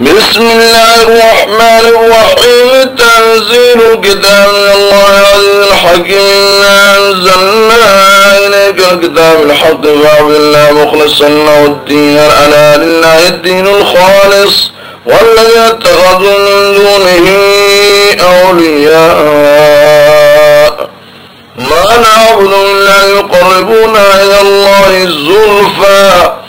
بسم الله الرحمن الرحيم. تنزيل الكتاب من الله العزيز الحكيم. أنزلنا إليك الكتاب الحق فاعبد الله مخلصا له الدين. ألا لله الدين الخالص. والذين اتخذوا من دونه أولياء. ما نعبد إلا يقربونا إلى الله الزلفى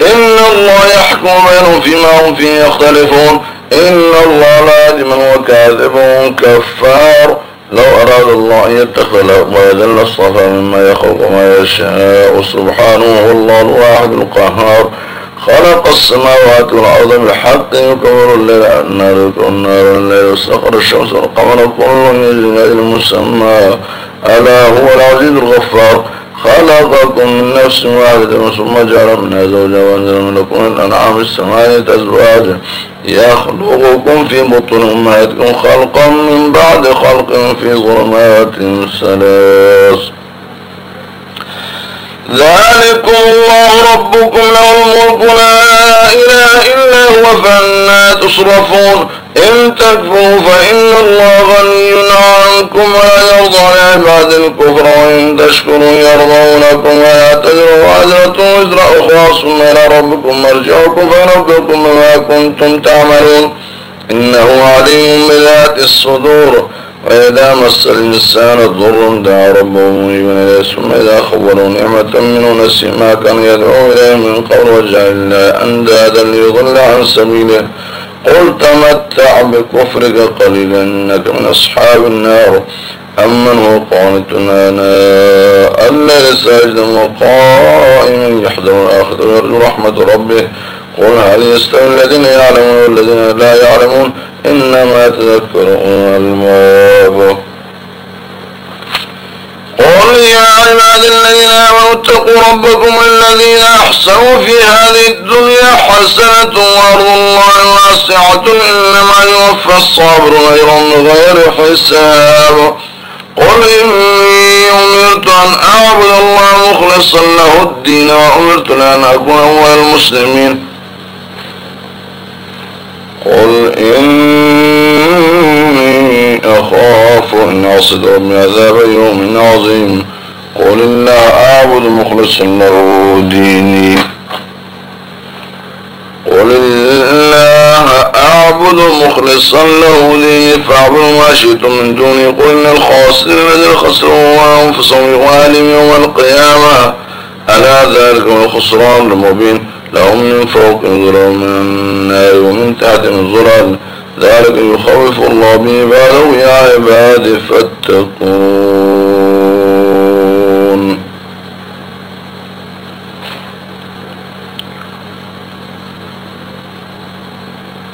إن الله يحكم بينهم فيما هم فيه يختلفون إن الله لا يهدي من هو كاذب كفار لو أراد الله أن يتخذ يدل الصفا مما يخلق ما يشاء سبحانه هو الله الواحد القهار خلق السماوات والأرض بالحق يكبر الليل النار يكبر النار الليل وسخر الشمس والقمر كل يجري إلى مسمى ألا هو العزيز الغفار خلقكم من نفس واحدة ثم جعل منها زوجها وأنزل من لكم الأنعام السماوات أزواجا يخلقكم في بطون أمهاتكم خلقا من بعد خلق في ظلمات ثلاث. ذلكم الله ربكم له الملك لا إله إلا هو فأنا تصرفون. إن تكفروا فإن الله غني عنكم ولا يرضى لعباد الكفر وإن تشكروا يرضوا لكم ولا تزروا وزرة وزر أخرى ثم إلى ربكم مرجعكم فنبئكم بما كنتم تعملون. إنه عليم بذات الصدور. وإذا مس الإنسان ضر دعا ربه منيبا إليه ثم إذا خبروا نعمة منه نسي ما كان يدعو إليه من قبل وجعل الله أندادا ليضل عن سبيله. قل تمتع بكفرك قليلا إنك من أصحاب النار. أمن هو قانت آناء الليل وقائما يحذر الآخر ويرجو رحمة ربه. قل هل يستوي الذين يعلمون والذين لا يعلمون؟ إنما تذكر الموت قل يا عباد الذين آمنوا اتقوا ربكم الذين أحسنوا في هذه الدنيا حسنة وأرض الله واسعة إنما يوفى الصابر غير غير حساب. قل إني أمرت أن أعبد الله مخلصا له الدين وأمرت لأن أكون أول المسلمين. قل إني ربي عذاب يوم عظيم. قل الله أعبد مخلصا له ديني. قل الله أعبد مخلصا له ديني. فاعبدوا ما شئتم من دوني. قل إن الخاسرين الذين خسروا أنفسهم يغالم يوم القيامة. ألا ذلك الخسران المبين. لهم من فوق ظلال من النار ومن تحت من ظلال ذلك يخوف الله به بعده يا عباد فاتقون.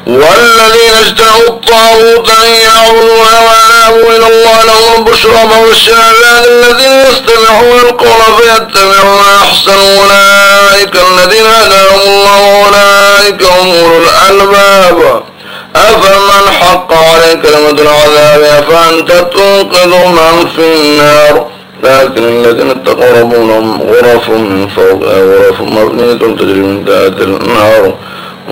والذين اشتروا الطاغوت أن يعبدوا وانابوا إلى الله لهم البشرى فبشر عباد الذين يستمعون القول فيتبعون أحسن أولئك الذين هداهم الله. واولئك هم اولو الألباب. أفمن حق عليه كلمة العذاب أفأنت تنقذ من في النار؟ لكن الذين اتقوا ربهم غرف من فوقها غرف مبنية تجري من تحت النار.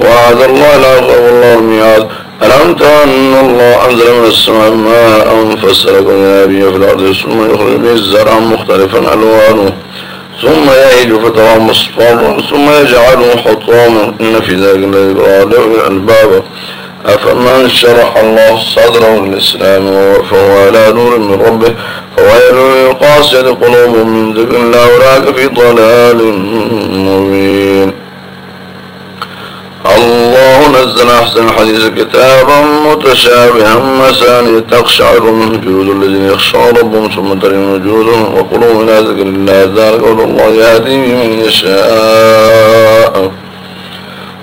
وعد الله لا يخاف الله الميعاد ألم تر أن الله أنزل من السماء ماء فسلكم ينابيع في الأرض ثم يخرج به الزرع مختلفا ألوانه. ثم يهج فتراه مصفرا ثم يجعله حطاما. إن في ذلك الذي له الألباب. أفمن شرح الله صدره للإسلام فهو على نور من ربه فويل للقاسية قلوبهم من ذكر الله أولئك في ضلال مبين. الله نزل أحسن الحديث كتابا متشابها مثاني تقشعر من جلود الذين يخشون ربهم ثم ترين جلودهم وقلوبهم إلى ذكر الله ذلك قول الله يهدي من يشاء.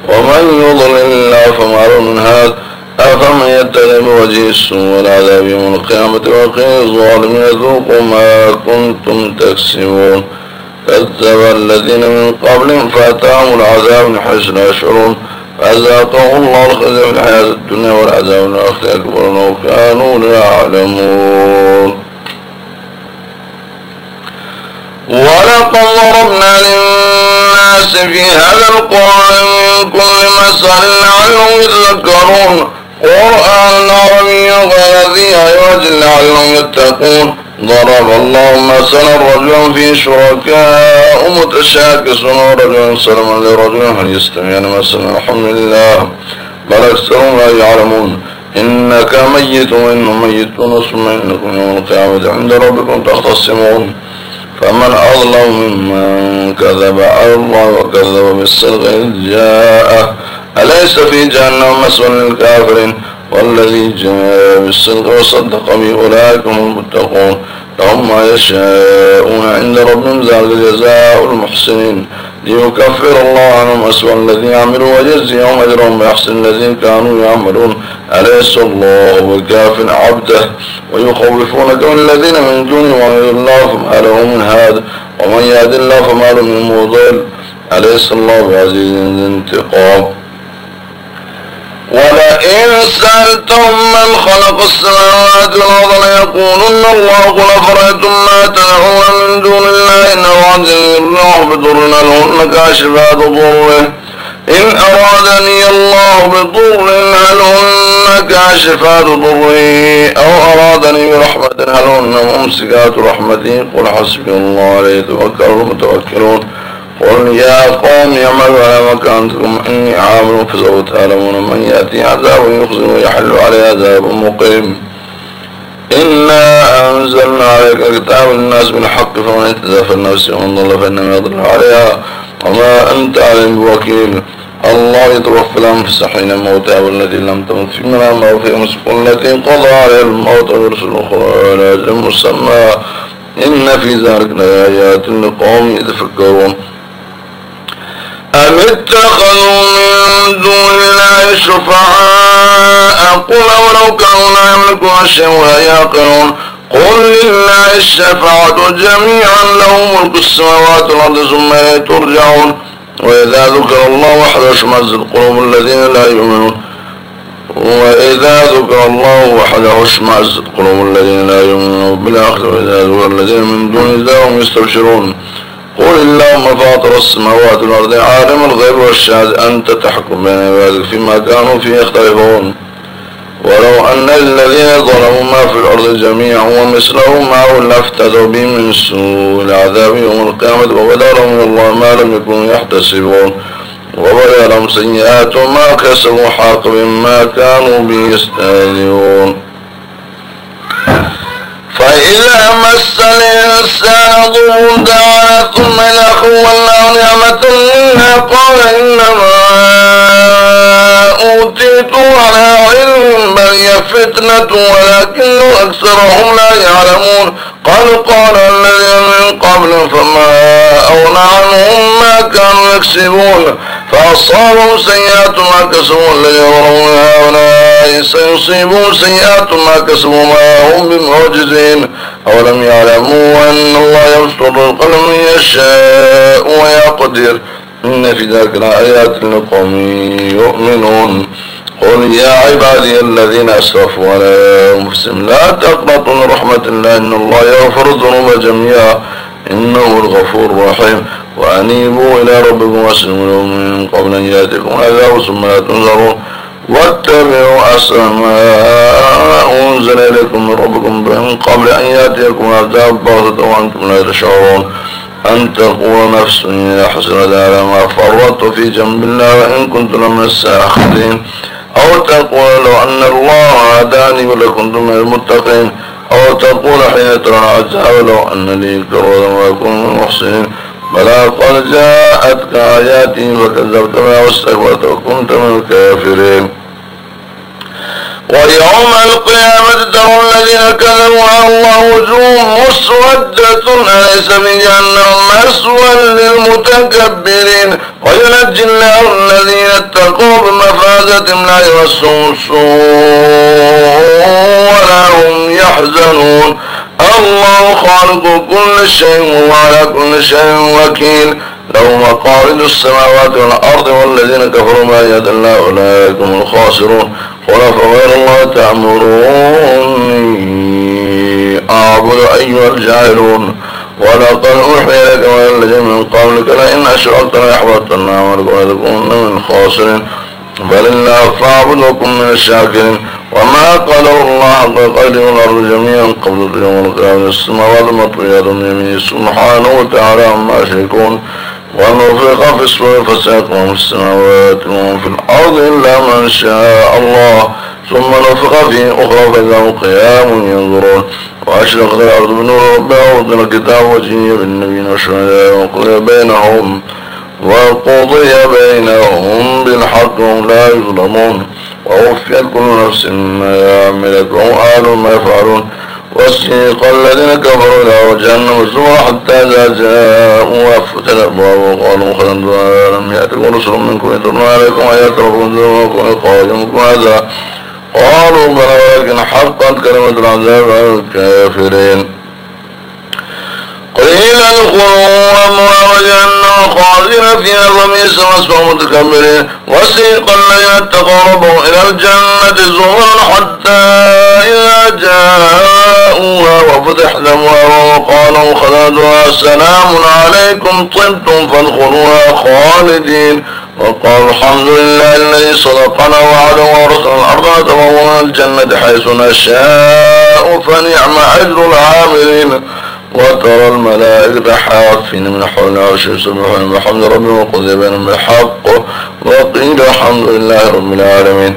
ومن يضلل الله فما له من هذا أفمن يتبع بوجه السوء والعذاب يوم القيامة وقيل الظالمين ذوقوا ما كنتم تكسبون. كذب الذين من قبلهم فأتاهم العذاب من حيث لا يشعرون. فأذاقهم الله الخزي في الحياة الدنيا والعذاب الآخرة أكبر لو كانوا لا يعلمون ولقد ضربنا للناس في هذا القرآن من كل مثل لعلهم يتذكرون. قرآن عربيا غير ذي عوج لعلهم يتقون. ضرب الله مثلا رجلا في شركاء متشاكسون ورجلا سلما لرجل هل يستمعون مثلا؟ الحمد لله. بل أكثرهم لا يعلمون. إنك ميت وإنهم ميتون ثم إنكم يوم القيامة عند ربكم تختصمون. فمن أظلم ممن كذب على الله وكذب بالصدق إذ جاءه. أليس في جهنم مسوى للكافرين؟ والذي جاء بالصدق وصدق به أولئك هم المتقون. لهم ما يشاءون عند ربهم ذلك جزاء المحسنين. ليكفر الله عنهم أسوأ الذين عملوا ويجزيهم أجرهم بأحسن الذين كانوا يعملون. أليس الله بكاف عبده ويخوفونك الذين من دونه ومن الله فما له من هذا ومن يهد الله فما له من مضل. أليس الله بعزيز انتقام. ولئن سألتم من خلق السماوات والأرض ليقولن الله قل أفرأيتم ما تدعون دون الله إن أرادني الله بضر لهن كاشفات ضره إن أرادني الله بضر هل هن كاشفات ضره أو أرادني برحمة هل هن ممسكات رحمتي قل حسبي الله عليه توكل المتوكلون قل يا قوم يعملوا على مكانتكم إني عامل فسوف تعلمون من يأتي عذاب يخزي ويحل عليه عذاب مقيم إنا أنزلنا عليك كتاب الناس بالحق فمن اهتدى فالنفس ومن ضل فإنما يضل عليها وما أنت عليهم بوكيل. الله يتوفى الأنفس حين موتها والتي لم تمت في منامها وفي أمسك التي قضى عليها الموت ويرسل أخرى إلى أجل مسمى. إن في ذلك لآيات لقوم يتفكرون. أم اتخذوا من دون الله شفعاء؟ قل ولو كانوا لا يملكون شيئا ولا يعقلون. قل لله الشفاعة جميعا له ملك السماوات والأرض ثم إليه ترجعون. وإذا ذكر الله وحده اشمأزت قلوب الذين لا يؤمنون. وإذا ذكر الله وحده اشمأزت قلوب الذين لا يؤمنون. بالآخرة وإذا ذكر الذين من دون الله هم يستبشرون. قل اللهم فاطر السماوات والأرض عالم الغيب والشهادة أنت تحكم بين عبادك فيما كانوا فيه يختلفون. ولو أن الذين ظلموا ما في الأرض جميعا ومثله معه لافتدوا به من سوء العذاب يوم القيامة وبدا لهم من الله ما لم يكونوا يحتسبون. وبدا لهم سيئات ما كسبوا حاق مما كانوا به يستهزئون. فإذا مس الإنسان ضر دعانا ثم إذا خولناه نعمة منا قال إنما أوتيت على علم بل هي فتنة ولكن أكثرهم لا يعلمون. قال قال الذين من قبل فما أغنى عنهم ما كانوا يكسبون. فأصابهم سيئات ما كسبوا الذين ظلموا هؤلاء. سيصيبهم سيئات ما كسبوا ما هم بمعجزين. أولم يعلموا أن الله يبسط الرزق لمن يشاء ويقدر. إن في ذلك لآيات لقوم يؤمنون. قل يا عبادي الذين أسرفوا على أنفسهم لا تقنطوا من رحمة الله. إن الله يغفر الذنوب جميعا. إنه الغفور الرحيم. وأنيبوا إلى ربكم واسلموا من قبل أن يأتيكم عذاب ثم لا تنظرون واتبعوا أحسن ما أنزل إليكم من ربكم من قبل أن يأتيكم عذاب بغتة وأنتم لا تشعرون أن تقول نفس يا حسرة على ما فرطت في جنب الله وإن كنت لمن الساخرين. أو تقول لو أن الله هداني ولكنت من المتقين. أو تقول حين ترى العذاب لو أن لي كرة وأكون من المحسنين. بلى قد جاءتك آياتي فكذبت بها واستكبرت وكنت من الكافرين ويوم القيامة ترى الذين كذبوا على الله وجوههم مسودة أليس في جهنم؟ مسوى للمتكبرين وينجي الله الذين اتقوا بمفازة لا يمسهم السوء ولا هم يحزنون الله خالق كل شيء وعلى كل شيء وكيل. له مقاليد السماوات والأرض والذين كفروا ما يد الله أولئك هم الخاسرون. قل فغير الله تأمروني أعبد أيها الجاهلون. ولقد أوحي لك وإلى الذين من قبلك لئن أشركت ليحبطن عملك ولتكونن من الخاسرين بل الله فاعبد وكن من الشاكرين. وما قدر الله حق قدر والأرض جميعا قبل يوم القيامة السماوات مطويات يمين سبحانه وتعالى عما يشركون ونفق في الصور فسيق من في السماوات ومن في الأرض إلا من شاء الله ثم نفق في أخرى فإذا قيام ينظرون وأشرقت الأرض بنور ربها وأنزل الكتاب وجيء بالنبيين والشهداء وقضي بينهم وقضي بينهم بالحق وهم لا يظلمون ووفيت كل نفس ما عملت وهم أهل ما يفعلون. وسيق الذين كفروا إلى جهنم الزمر حتى إذا جاءوا وفتحت الأبواب وقالوا خلنا لم يأتكم رسل منكم يتلون عليكم ربكم ذنوبكم وقائمكم هذا قالوا بلى ولكن حقت كلمة العذاب على الكافرين. قيل ادخلوا أموال جهنم خالدين فيها وبئس مثوى المتكبرين وسيق الذين اتقوا إلى الجنة زمرا حتى إذا جاءوها وفتحت أبوابها وقالوا خلدها سلام عليكم طبتم فادخلوها خالدين. وقال الحمد لله الذي صدقنا وعده ورسل الأرض تبونا الجنة حيث نشاء فنعم أجر العاملين. وترى الملائكة حافين من حول العرش يسبحون بحمد ربهم وقضي بينهم بالحق وقيل الحمد لله رب العالمين.